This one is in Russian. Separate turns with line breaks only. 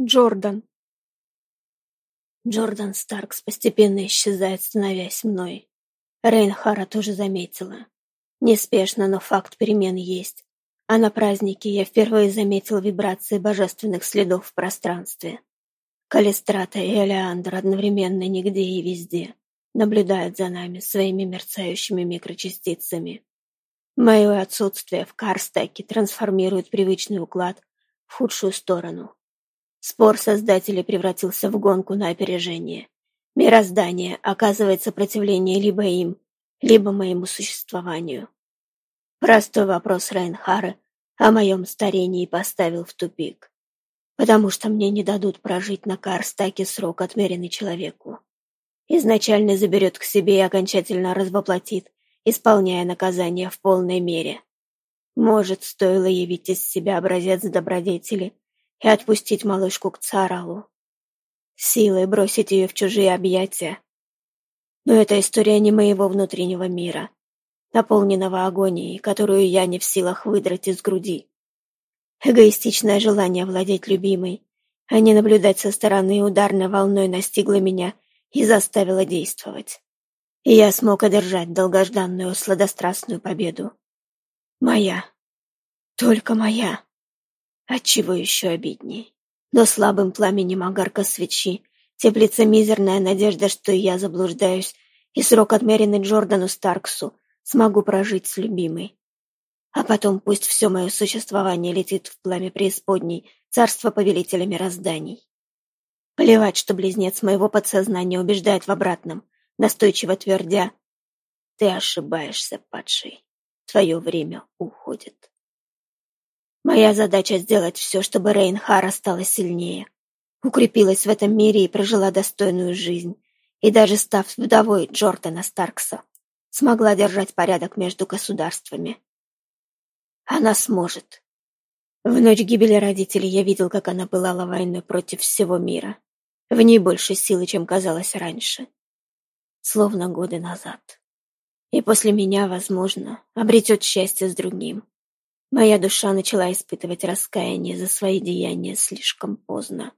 Джордан. Джордан Старкс постепенно исчезает, становясь мной. Рейнхара тоже заметила. Неспешно, но факт перемен есть. А на празднике я впервые заметил вибрации божественных следов в пространстве. Калистрата и Элеандр одновременно нигде и везде наблюдают за нами своими мерцающими микрочастицами. Мое отсутствие в Карстеке трансформирует привычный уклад в худшую сторону. Спор создателей превратился в гонку на опережение. Мироздание оказывает сопротивление либо им, либо моему существованию. Простой вопрос Рейнхара о моем старении поставил в тупик, потому что мне не дадут прожить на Карстаке срок, отмеренный человеку. Изначально заберет к себе и окончательно развоплотит, исполняя наказание в полной мере. Может, стоило явить из себя образец добродетели и отпустить малышку к Царалу. Силой бросить ее в чужие объятия. Но эта история не моего внутреннего мира, наполненного агонией, которую я не в силах выдрать из груди. Эгоистичное желание владеть любимой, а не наблюдать со стороны ударной волной настигло меня и заставило действовать. И я смог одержать долгожданную сладострастную победу. Моя. Только моя. Отчего еще обидней. Но слабым пламенем огарка свечи теплится мизерная надежда, что я заблуждаюсь, и срок, отмеренный Джордану Старксу, смогу прожить с любимой. А потом пусть все мое существование летит в пламя преисподней, царство повелителя мирозданий. Плевать, что близнец моего подсознания убеждает в обратном, настойчиво твердя «Ты ошибаешься, падший, твое время уходит». Моя задача сделать все, чтобы Рейнхара стала сильнее, укрепилась в этом мире и прожила достойную жизнь, и даже став вдовой Джордана Старкса, смогла держать порядок между государствами. Она сможет. В ночь гибели родителей я видел, как она пылала войной против всего мира. В ней больше силы, чем казалось раньше. Словно годы назад. И после меня, возможно, обретет счастье с другим. Моя душа начала испытывать раскаяние за свои деяния слишком поздно.